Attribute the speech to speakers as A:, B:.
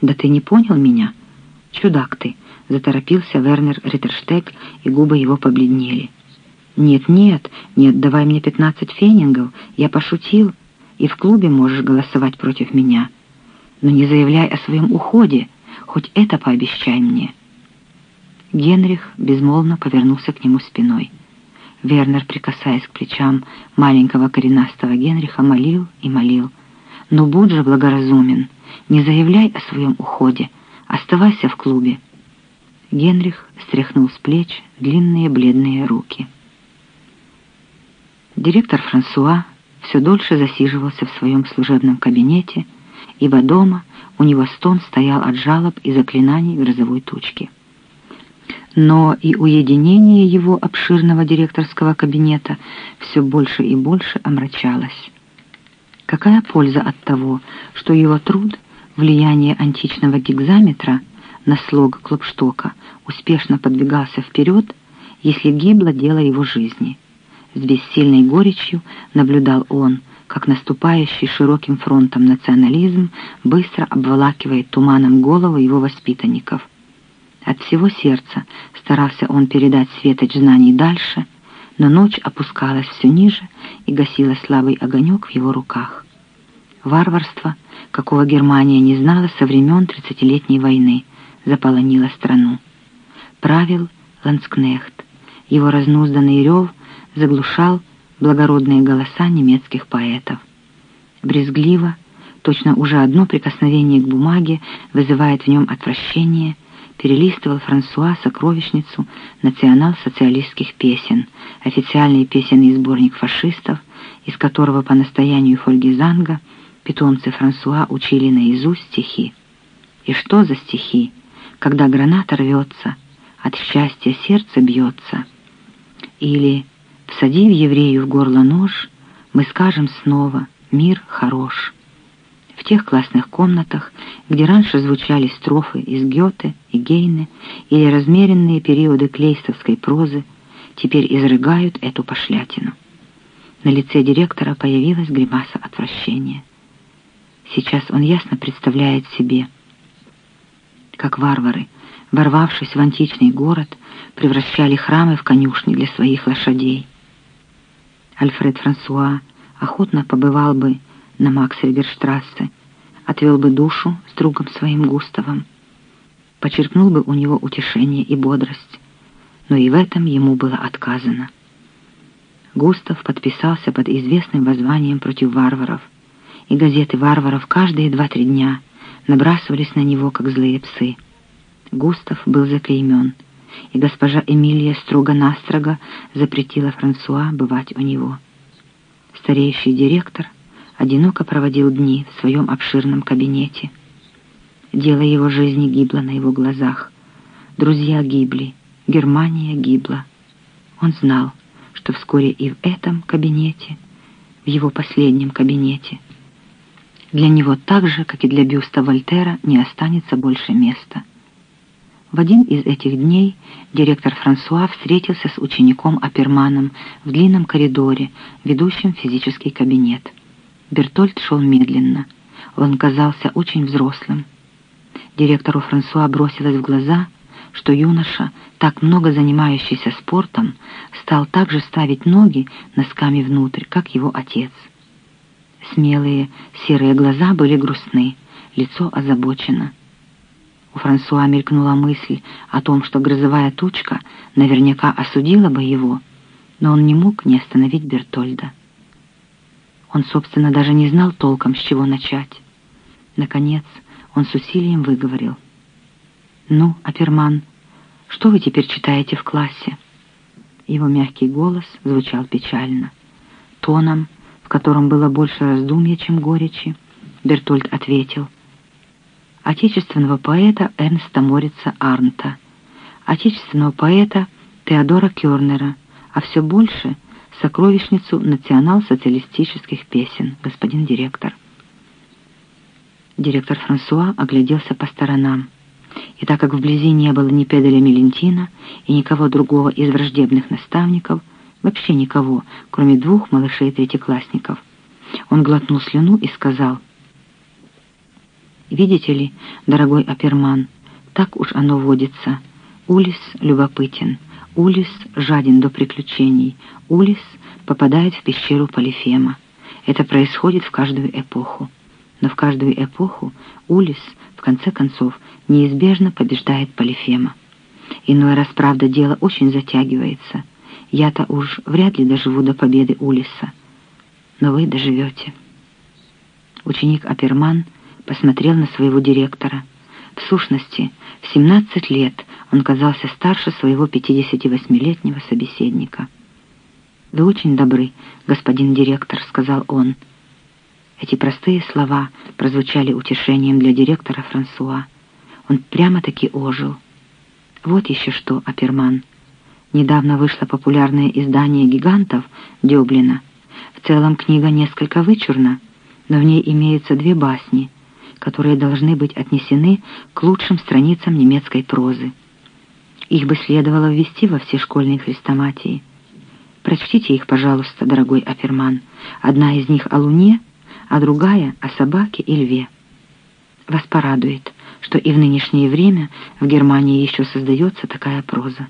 A: «Да ты не понял меня? Чудак ты!» — заторопился Вернер Риттерштег, и губы его побледнели. «Нет, нет, не отдавай мне пятнадцать фенингов, я пошутил, и в клубе можешь голосовать против меня. Но не заявляй о своем уходе, хоть это пообещай мне». Генрих безмолвно повернулся к нему спиной. Вернер, прикасаясь к плечам маленького коренастого Генриха, молил и молил. «Ну будь же благоразумен, не заявляй о своем уходе, оставайся в клубе». Генрих стряхнул с плеч длинные бледные руки. Директор Франсуа все дольше засиживался в своем служебном кабинете, ибо дома у него стон стоял от жалоб и заклинаний грозовой тучки но и уединение его обширного директорского кабинета все больше и больше омрачалось. Какая польза от того, что его труд, влияние античного гигзаметра на слог Клопштока успешно подвигался вперед, если гибло дело его жизни? С бессильной горечью наблюдал он, как наступающий широким фронтом национализм быстро обволакивает туманом головы его воспитанников – от всего сердца старался он передать светоч знаний дальше, но ночь опускалась все ниже и гасила слабый огонек в его руках. Варварство, какого Германия не знала со времен Тридцатилетней войны, заполонило страну. Правил Ланскнехт. Его разнузданный рев заглушал благородные голоса немецких поэтов. Брезгливо, точно уже одно прикосновение к бумаге вызывает в нем отвращение – перелистывал Франсуа сокровищницу национал-социалистских песен, официальный песенный сборник фашистов, из которого по настоянию Фольгизанга питомцы Франсуа учили наизусть стихи. И что за стихи, когда граната рвется, от счастья сердце бьется? Или, всадив еврею в горло нож, мы скажем снова «Мир хорош» тех классных комнатах, где раньше звучали строфы из Гёте и Гейне или размеренные периоды клейстовской прозы, теперь изрыгают эту пошлятину. На лице директора появилась гримаса отвращения. Сейчас он ясно представляет себе, как варвары, ворвавшись в античный город, превращали храмы в конюшни для своих лошадей. Альфред Франсуа охотно побывал бы на Максельберштрассе, отвел бы душу с другом своим Густавом, почерпнул бы у него утешение и бодрость, но и в этом ему было отказано. Густав подписался под известным воззванием против варваров, и газеты варваров каждые два-три дня набрасывались на него, как злые псы. Густав был заклеймен, и госпожа Эмилия строго-настрого запретила Франсуа бывать у него. Старейший директор — одиноко проводил дни в своем обширном кабинете. Дело его жизни гибло на его глазах. Друзья гибли, Германия гибла. Он знал, что вскоре и в этом кабинете, в его последнем кабинете, для него так же, как и для бюста Вольтера, не останется больше места. В один из этих дней директор Франсуа встретился с учеником Аперманом в длинном коридоре, ведущем в физический кабинет. Бертольд шел медленно. Он казался очень взрослым. Директору Франсуа бросилось в глаза, что юноша, так много занимающийся спортом, стал также ставить ноги носками внутрь, как его отец. Смелые серые глаза были грустны, лицо озабочено. У Франсуа мелькнула мысль о том, что грозовая тучка наверняка осудила бы его, но он не мог не остановить Бертольда. Он, собственно, даже не знал толком, с чего начать. Наконец, он с усилием выговорил. «Ну, Аперман, что вы теперь читаете в классе?» Его мягкий голос звучал печально. Тоном, в котором было больше раздумья, чем горечи, Бертольд ответил. «Отечественного поэта Эрнста Морица Арнта, отечественного поэта Теодора Кёрнера, а все больше — сокровищницу национал-социалистических песен, господин директор. Директор Франсуа огляделся по сторонам, и так как вблизи не было ни Педеля Мелентина и никого другого из враждебных наставников, вообще никого, кроме двух малышей-третьеклассников, он глотнул слюну и сказал, Видите ли, дорогой Аперман, так уж оно водится. Улис любопытен, Улис жаден до приключений, Улис попадает в пещеру Полифема. Это происходит в каждую эпоху. Но в каждую эпоху Улис, в конце концов, неизбежно побеждает Полифема. Иной раз, правда, дело очень затягивается. Я-то уж вряд ли доживу до победы Улиса. Но вы доживете. Ученик Аперман посмотрел на своего директора. В сущности, в 17 лет он казался старше своего 58-летнего собеседника. «Вы очень добры, господин директор», — сказал он. Эти простые слова прозвучали утешением для директора Франсуа. Он прямо-таки ожил. Вот еще что, Аперман. Недавно вышло популярное издание «Гигантов» Дёблина. В целом книга несколько вычурна, но в ней имеются две басни, которые должны быть отнесены к лучшим страницам немецкой прозы. Их бы следовало ввести во все школьные хрестоматии. Прочтите их, пожалуйста, дорогой Аперман. Одна из них о Луне, а другая о собаке и льве. Вас порадует, что и в нынешнее время в Германии еще создается такая проза.